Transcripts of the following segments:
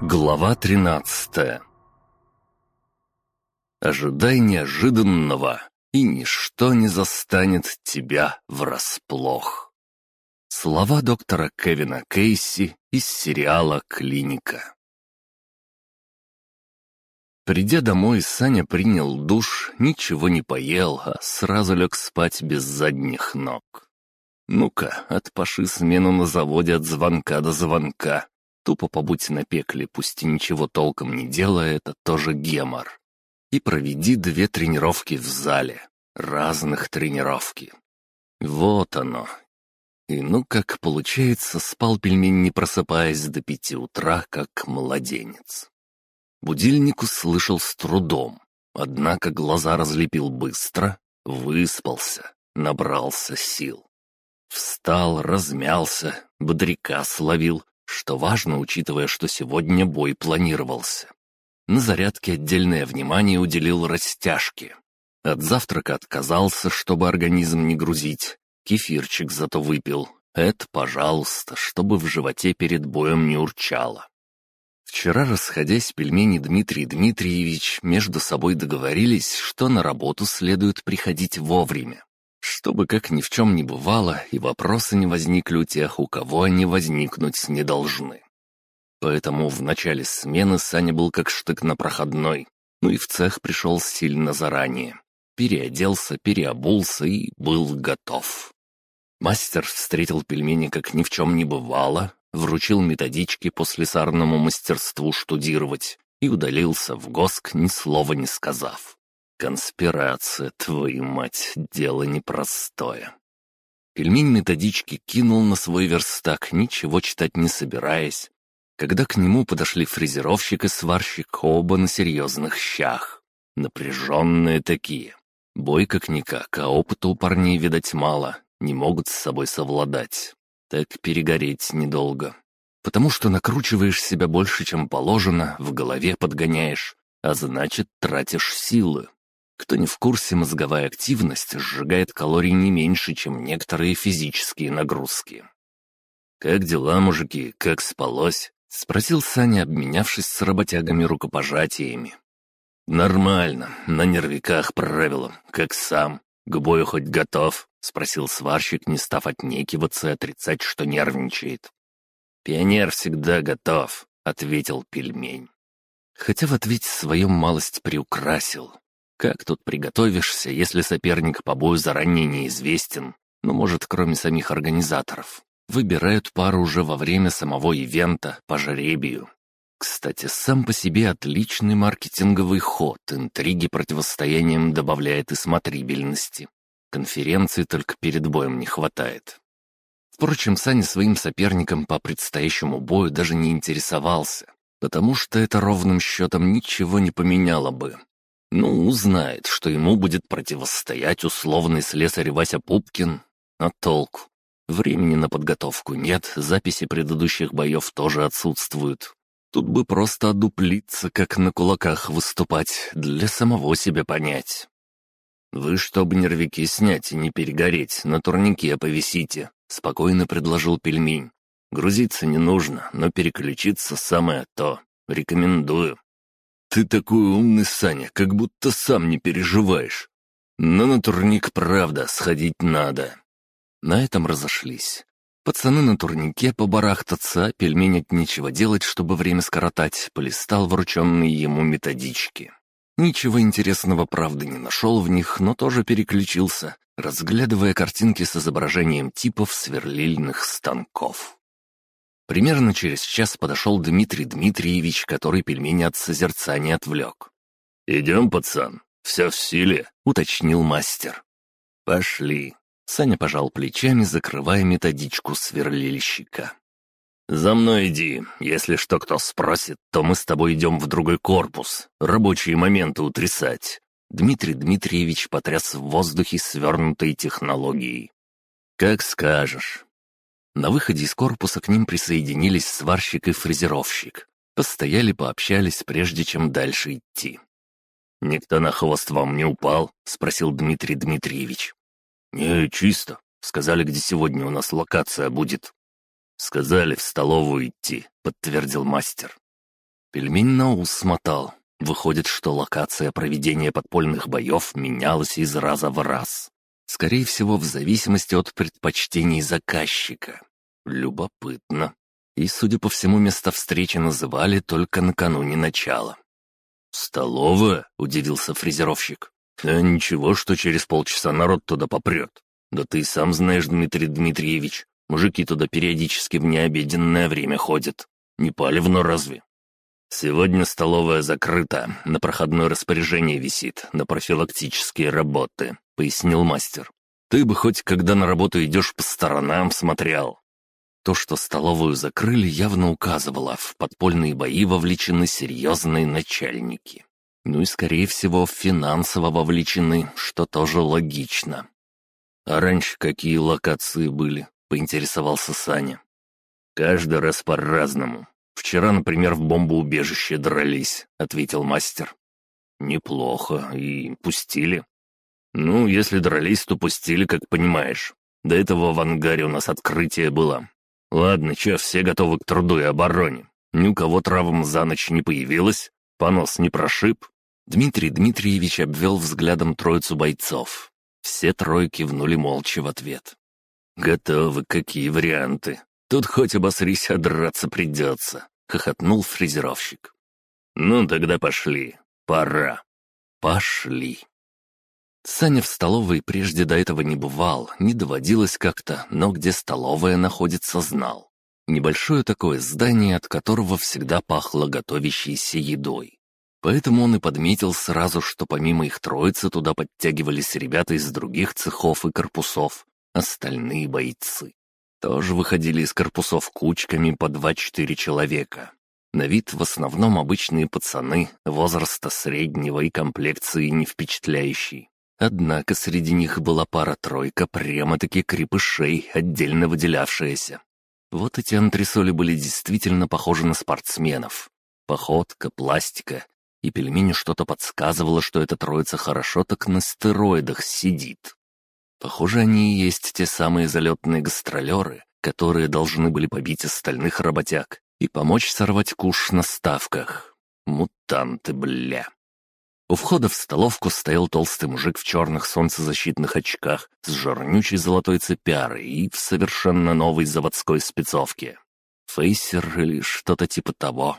Глава 13 Ожидай неожиданного, и ничто не застанет тебя врасплох. Слова доктора Кевина Кейси из сериала «Клиника». Придя домой, Саня принял душ, ничего не поел, а сразу лег спать без задних ног. Ну-ка, отпаши смену на заводе от звонка до звонка. Тупо побудь на пекле, пусть ничего толком не делая, это тоже гемор. И проведи две тренировки в зале. Разных тренировки. Вот оно. И ну как получается, спал пельмень, не просыпаясь до пяти утра, как младенец. Будильник услышал с трудом, однако глаза разлепил быстро, выспался, набрался сил. Встал, размялся, бодряка словил, что важно, учитывая, что сегодня бой планировался. На зарядке отдельное внимание уделил растяжке. От завтрака отказался, чтобы организм не грузить. Кефирчик зато выпил. Это, пожалуйста, чтобы в животе перед боем не урчало. Вчера, расходясь, пельмени Дмитрий Дмитриевич между собой договорились, что на работу следует приходить вовремя, чтобы как ни в чем не бывало и вопросы не возникли у тех, у кого они возникнуть не должны. Поэтому в начале смены Саня был как штык на проходной, ну и в цех пришел сильно заранее. Переоделся, переобулся и был готов. Мастер встретил пельмени как ни в чем не бывало, вручил методички по слесарному мастерству штудировать и удалился в ГОСК, ни слова не сказав. Конспирация, твою мать, дело непростое. Пельмень методички кинул на свой верстак, ничего читать не собираясь, когда к нему подошли фрезеровщик и сварщик, оба на серьезных щах. Напряженные такие. Бой как-никак, а опыта у парней, видать, мало, не могут с собой совладать так перегореть недолго. Потому что накручиваешь себя больше, чем положено, в голове подгоняешь, а значит, тратишь силы. Кто не в курсе, мозговая активность сжигает калорий не меньше, чем некоторые физические нагрузки. «Как дела, мужики? Как спалось?» — спросил Саня, обменявшись с работягами рукопожатиями. «Нормально, на нервиках правила, как сам. К бою хоть готов?» — спросил сварщик, не став отнекиваться и отрицать, что нервничает. «Пионер всегда готов», — ответил пельмень. Хотя в ответе своем малость приукрасил. Как тут приготовишься, если соперник по бою заранее неизвестен? Ну, может, кроме самих организаторов. Выбирают пару уже во время самого ивента, по жребию. Кстати, сам по себе отличный маркетинговый ход, интриги противостоянием добавляет и смотрибельности. Конференции только перед боем не хватает. Впрочем, Саня своим соперником по предстоящему бою даже не интересовался, потому что это ровным счетом ничего не поменяло бы. Ну, узнает, что ему будет противостоять условный слесарь Вася Пупкин, а толку? Времени на подготовку нет, записи предыдущих боев тоже отсутствуют. Тут бы просто одуплиться, как на кулаках выступать, для самого себя понять. «Вы, чтобы нервики снять и не перегореть, на турнике повисите», — спокойно предложил пельмень. «Грузиться не нужно, но переключиться самое то. Рекомендую». «Ты такой умный, Саня, как будто сам не переживаешь. Но на турник, правда, сходить надо». На этом разошлись. Пацаны на турнике побарахтаться, а пельмень от нечего делать, чтобы время скоротать, полистал врученные ему методички. Ничего интересного, правда, не нашел в них, но тоже переключился, разглядывая картинки с изображением типов сверлильных станков. Примерно через час подошел Дмитрий Дмитриевич, который пельмени от созерцания отвлек. «Идем, пацан, все в силе», — уточнил мастер. «Пошли». Саня пожал плечами, закрывая методичку сверлильщика. «За мной иди. Если что кто спросит, то мы с тобой идем в другой корпус. Рабочие моменты утрясать». Дмитрий Дмитриевич потряс в воздухе свернутой технологией. «Как скажешь». На выходе из корпуса к ним присоединились сварщик и фрезеровщик. Постояли, пообщались, прежде чем дальше идти. «Никто на хвост вам не упал?» — спросил Дмитрий Дмитриевич. «Не, чисто. Сказали, где сегодня у нас локация будет». «Сказали в столовую идти», — подтвердил мастер. Пельмень на ус смотал. Выходит, что локация проведения подпольных боев менялась из раза в раз. Скорее всего, в зависимости от предпочтений заказчика. Любопытно. И, судя по всему, место встречи называли только накануне начала. «Столовая?» — удивился фрезеровщик. «А ничего, что через полчаса народ туда попрет. Да ты сам знаешь, Дмитрий Дмитриевич, мужики туда периодически в необеденное время ходят. Не палевно разве?» «Сегодня столовая закрыта, на проходное распоряжение висит, на профилактические работы», — пояснил мастер. «Ты бы хоть когда на работу идешь по сторонам смотрел». То, что столовую закрыли, явно указывало, в подпольные бои вовлечены серьезные начальники. Ну и, скорее всего, финансово вовлечены, что тоже логично. «А раньше какие локации были?» — поинтересовался Саня. «Каждый раз по-разному. Вчера, например, в бомбоубежище дрались», — ответил мастер. «Неплохо. И пустили?» «Ну, если дрались, то пустили, как понимаешь. До этого в ангаре у нас открытие было. Ладно, че, все готовы к труду и обороне. Ни у кого травм за ночь не появилось? Понос не прошиб?» Дмитрий Дмитриевич обвел взглядом троицу бойцов. Все трое кивнули молча в ответ. «Готовы, какие варианты? Тут хоть обосрись, а драться придется», — хохотнул фрезеровщик. «Ну, тогда пошли. Пора». «Пошли». Саня в столовой прежде до этого не бывал, не доводилось как-то, но где столовая находится, знал. Небольшое такое здание, от которого всегда пахло готовящейся едой. Поэтому он и подметил сразу, что помимо их троицы туда подтягивались ребята из других цехов и корпусов, остальные бойцы. Тоже выходили из корпусов кучками по два-четыре человека. На вид в основном обычные пацаны, возраста среднего и комплекции не впечатляющей. Однако среди них была пара-тройка прямо-таки крепышей, отдельно выделявшаяся. Вот эти антресоли были действительно похожи на спортсменов. Походка, пластика, и пельменю что-то подсказывало, что эта троица хорошо так на стероидах сидит. Похоже, они и есть те самые залетные гастролеры, которые должны были побить остальных работяг и помочь сорвать куш на ставках. Мутанты, бля. У входа в столовку стоял толстый мужик в черных солнцезащитных очках с жирнючей золотой цепярой и в совершенно новой заводской спецовке. Фейсер или что-то типа того.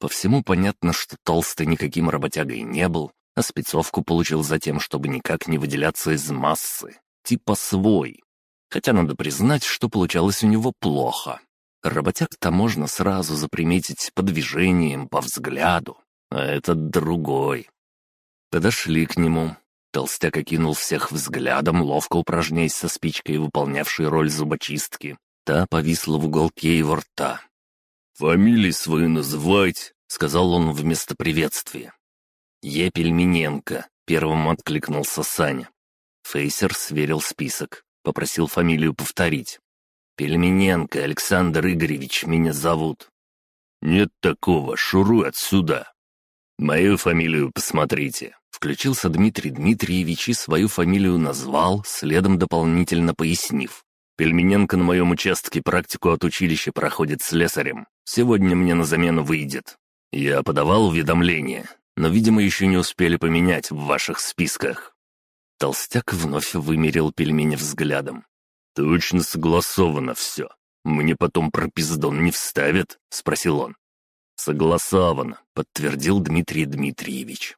По всему понятно, что Толстый никаким работягой не был, а спецовку получил за тем, чтобы никак не выделяться из массы. Типа свой. Хотя надо признать, что получалось у него плохо. Работяг-то можно сразу заприметить по движениям, по взгляду, а этот другой. Подошли к нему. Толстяк окинул всех взглядом, ловко упражняясь со спичкой, выполнявшей роль зубочистки. Та повисла в уголке его рта. «Фамилии свои называть», — сказал он вместо приветствия. «Я Пельмененко», — первым откликнулся Саня. Фейсер сверил список, попросил фамилию повторить. «Пельмененко Александр Игоревич меня зовут». «Нет такого, шуруй отсюда». «Мою фамилию посмотрите», — включился Дмитрий Дмитриевич и свою фамилию назвал, следом дополнительно пояснив. Пельмененко на моем участке практику от училища проходит слесарем. Сегодня мне на замену выйдет. Я подавал уведомление, но, видимо, еще не успели поменять в ваших списках». Толстяк вновь вымерил пельмени взглядом. «Точно согласовано все. Мне потом про пиздон не вставят?» — спросил он. «Согласовано», — подтвердил Дмитрий Дмитриевич.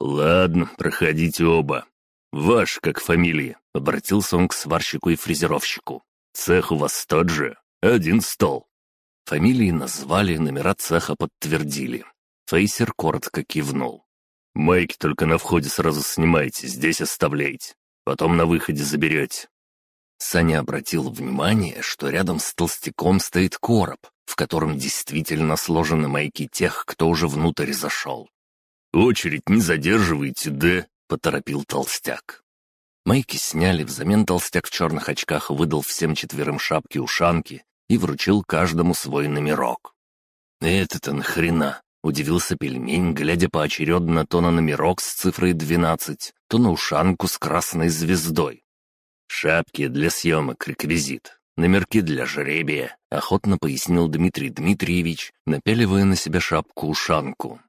«Ладно, проходите оба. Ваш, как фамилия?» — обратился он к сварщику и фрезеровщику. «Цех у вас тот же. Один стол». Фамилии назвали, номера цеха подтвердили. Фейсер коротко кивнул. «Майки только на входе сразу снимайте, здесь оставляйте. Потом на выходе заберете». Саня обратил внимание, что рядом с толстяком стоит короб, в котором действительно сложены майки тех, кто уже внутрь зашел. «Очередь не задерживайте, да?» — поторопил толстяк. Майки сняли, взамен толстяк в черных очках выдал всем четверым шапки-ушанки и вручил каждому свой номерок. «Это-то нахрена?» — удивился пельмень, глядя поочередно то на номерок с цифрой 12, то на ушанку с красной звездой. «Шапки для съемок, реквизит. номерки для жребия», — охотно пояснил Дмитрий Дмитриевич, напяливая на себя шапку-ушанку.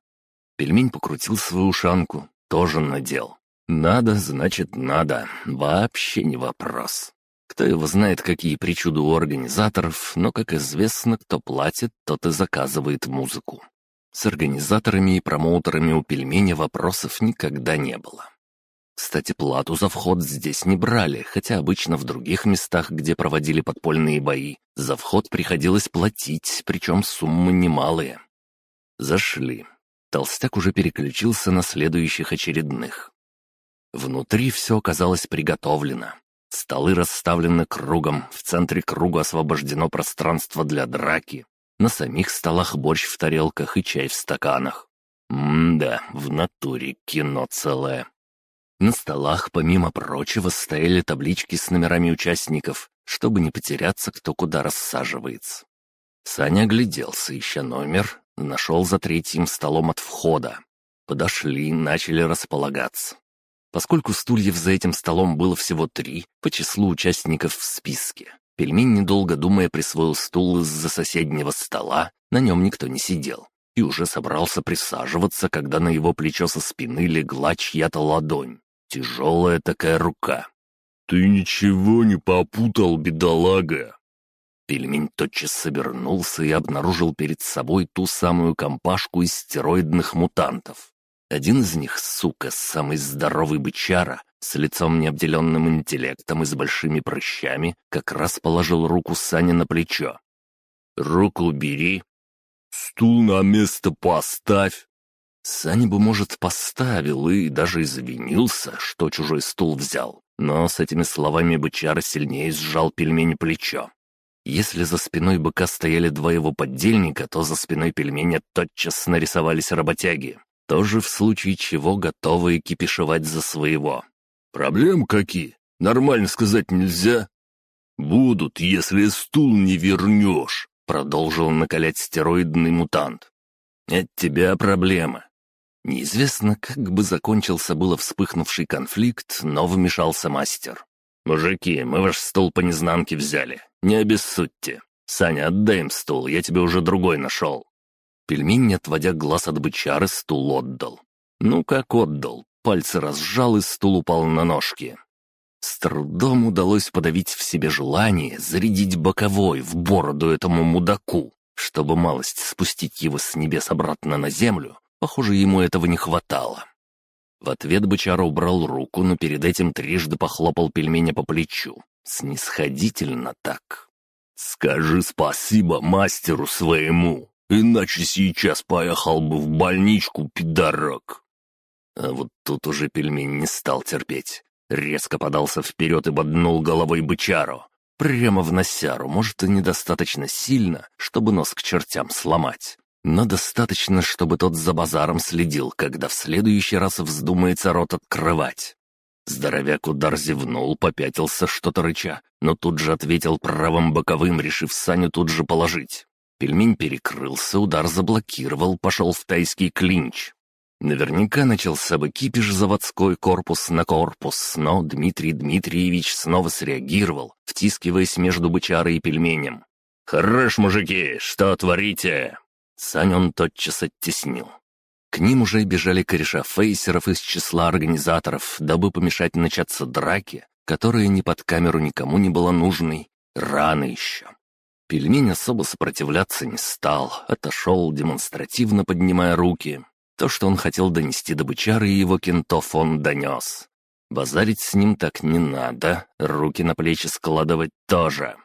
Пельмень покрутил свою ушанку, тоже надел. «Надо, значит, надо. Вообще не вопрос». Кто его знает, какие причуды у организаторов, но, как известно, кто платит, тот и заказывает музыку. С организаторами и промоутерами у пельменя вопросов никогда не было. Кстати, плату за вход здесь не брали, хотя обычно в других местах, где проводили подпольные бои, за вход приходилось платить, причем суммы немалые. Зашли. Толстяк уже переключился на следующих очередных. Внутри все оказалось приготовлено. Столы расставлены кругом, в центре круга освобождено пространство для драки. На самих столах борщ в тарелках и чай в стаканах. М-да, в натуре кино целое. На столах, помимо прочего, стояли таблички с номерами участников, чтобы не потеряться, кто куда рассаживается. Саня огляделся, ища номер, нашел за третьим столом от входа. Подошли, начали располагаться. Поскольку стульев за этим столом было всего три, по числу участников в списке, пельмень, недолго думая, присвоил стул из-за соседнего стола, на нем никто не сидел, и уже собрался присаживаться, когда на его плечо со спины легла чья-то ладонь. Тяжелая такая рука. «Ты ничего не попутал, бедолага!» Пельмень тотчас собернулся и обнаружил перед собой ту самую компашку из стероидных мутантов. Один из них, сука, самый здоровый бычара, с лицом необделенным интеллектом и с большими прыщами, как раз положил руку Сане на плечо. «Руку убери!» «Стул на место поставь!» Саня бы, может, поставил и даже извинился, что чужой стул взял, но с этими словами бычара сильнее сжал пельмень плечо. Если за спиной быка стояли два его поддельника, то за спиной пельменя тотчас нарисовались работяги тоже в случае чего готовы кипишевать за своего. «Проблем какие? Нормально сказать нельзя?» «Будут, если стул не вернешь», — продолжил накалять стероидный мутант. «От тебя проблема». Неизвестно, как бы закончился было вспыхнувший конфликт, но вмешался мастер. «Мужики, мы ваш стул по незнанке взяли. Не обессудьте. Саня, отдай им стул, я тебе уже другой нашел». Пельмень, не отводя глаз от бычары, стул отдал. Ну как отдал, пальцы разжал и стул упал на ножки. С трудом удалось подавить в себе желание зарядить боковой в бороду этому мудаку, чтобы малость спустить его с небес обратно на землю. Похоже, ему этого не хватало. В ответ бычара убрал руку, но перед этим трижды похлопал пельменя по плечу. Снисходительно так. «Скажи спасибо мастеру своему!» Иначе сейчас поехал бы в больничку, пидорок. А вот тут уже пельмень не стал терпеть. Резко подался вперед и боднул головой бычару. Прямо в носяру, может, и недостаточно сильно, чтобы нос к чертям сломать. Но достаточно, чтобы тот за базаром следил, когда в следующий раз вздумается рот открывать. Здоровяк удар зевнул, попятился что-то рыча, но тут же ответил правым боковым, решив Саню тут же положить. Пельмень перекрылся, удар заблокировал, пошел в тайский клинч. Наверняка начался бы кипиш заводской корпус на корпус, но Дмитрий Дмитриевич снова среагировал, втискиваясь между бычарой и пельменем. «Хорош, мужики, что творите?» Сань он тотчас оттеснил. К ним уже бежали кореша фейсеров из числа организаторов, дабы помешать начаться драке, которая ни под камеру никому не была нужной. Рано еще. Пельмень особо сопротивляться не стал, отошел, демонстративно поднимая руки. То, что он хотел донести до бычара и его кентов, он донес. Базарить с ним так не надо, руки на плечи складывать тоже.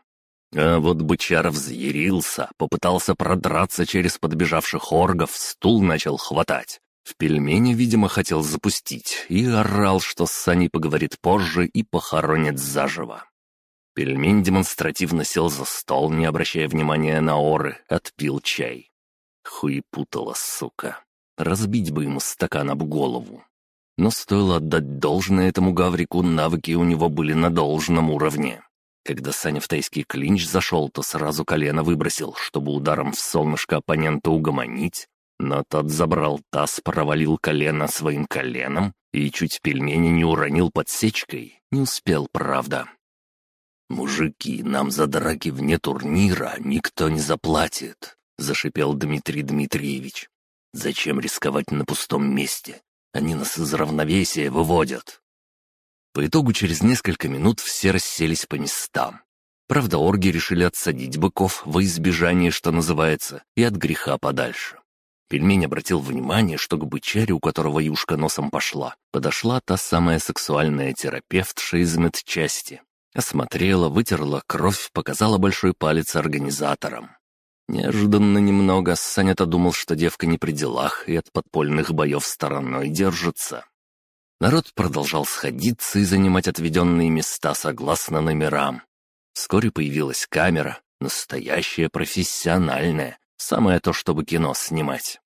А вот бычара взъярился, попытался продраться через подбежавших оргов, стул начал хватать. В пельмени, видимо, хотел запустить и орал, что с Саней поговорит позже и похоронит заживо. Пельмень демонстративно сел за стол, не обращая внимания на оры, отпил чай. Хуепутала, сука. Разбить бы ему стакан об голову. Но стоило отдать должное этому гаврику, навыки у него были на должном уровне. Когда Саня в тайский клинч зашел, то сразу колено выбросил, чтобы ударом в солнышко оппонента угомонить, но тот забрал таз, провалил колено своим коленом и чуть пельмени не уронил подсечкой. Не успел, правда. «Мужики, нам за драки вне турнира никто не заплатит», — зашипел Дмитрий Дмитриевич. «Зачем рисковать на пустом месте? Они нас из равновесия выводят». По итогу через несколько минут все расселись по местам. Правда, орги решили отсадить быков во избежание, что называется, и от греха подальше. Пельмень обратил внимание, что к бычаре, у которого юшка носом пошла, подошла та самая сексуальная терапевтша из медчасти. Осмотрела, вытерла кровь, показала большой палец организаторам. Неожиданно немного Саня-то думал, что девка не при делах и от подпольных боев стороной держится. Народ продолжал сходиться и занимать отведенные места согласно номерам. Вскоре появилась камера, настоящая профессиональная, самое то, чтобы кино снимать.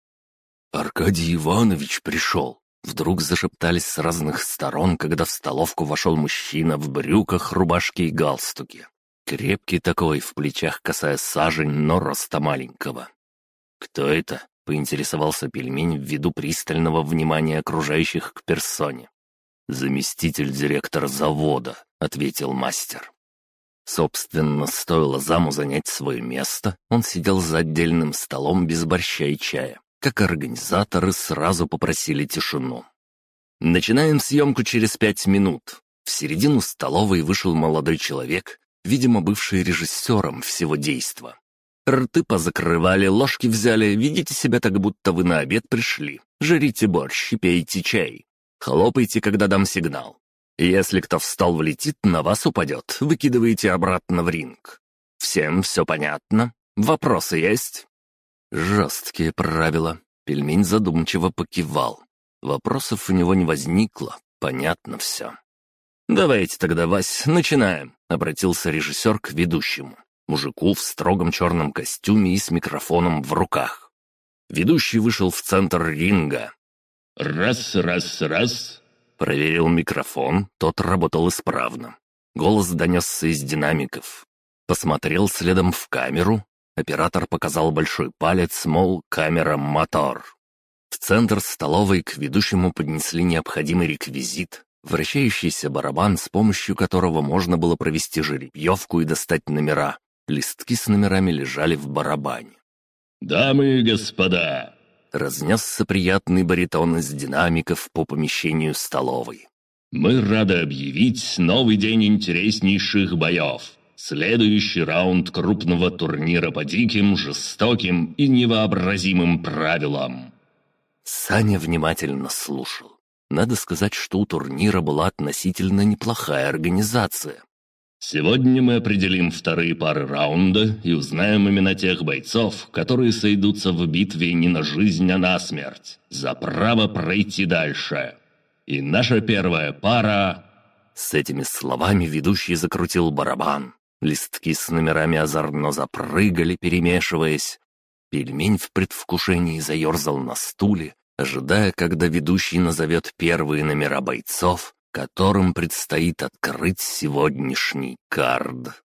«Аркадий Иванович пришел!» Вдруг зашептались с разных сторон, когда в столовку вошел мужчина в брюках, рубашке и галстуке. Крепкий такой, в плечах касая сажень, но роста маленького. «Кто это?» Поинтересовался пельмень ввиду пристального внимания окружающих к персоне. «Заместитель директора завода», — ответил мастер. Собственно, стоило заму занять свое место, он сидел за отдельным столом без борща и чая. Как организаторы сразу попросили тишину. «Начинаем съемку через пять минут». В середину столовой вышел молодой человек, видимо, бывший режиссером всего действа. Рты позакрывали, ложки взяли, ведите себя так, будто вы на обед пришли. Жрите борщ и пейте чай. Хлопайте, когда дам сигнал. Если кто встал влетит, на вас упадет, выкидывайте обратно в ринг. Всем все понятно? Вопросы есть?» Жесткие правила. Пельмень задумчиво покивал. Вопросов у него не возникло, понятно все. «Давайте тогда, Вась, начинаем», — обратился режиссер к ведущему мужику в строгом черном костюме и с микрофоном в руках. Ведущий вышел в центр ринга. «Раз, раз, раз!» Проверил микрофон, тот работал исправно. Голос донесся из динамиков. Посмотрел следом в камеру. Оператор показал большой палец, мол, камера «мотор». В центр столовой к ведущему поднесли необходимый реквизит, вращающийся барабан, с помощью которого можно было провести жеребьевку и достать номера, Листки с номерами лежали в барабане. «Дамы и господа!» Разнесся приятный баритон из динамиков по помещению столовой. «Мы рады объявить новый день интереснейших боев. Следующий раунд крупного турнира по диким, жестоким и невообразимым правилам». Саня внимательно слушал. Надо сказать, что у турнира была относительно неплохая организация. Сегодня мы определим вторые пары раунда и узнаем имена тех бойцов, которые сойдутся в битве не на жизнь, а на смерть, за право пройти дальше. И наша первая пара...» С этими словами ведущий закрутил барабан. Листки с номерами озорно запрыгали, перемешиваясь. Пельмень в предвкушении заерзал на стуле, ожидая, когда ведущий назовет первые номера бойцов, которым предстоит открыть сегодняшний кард.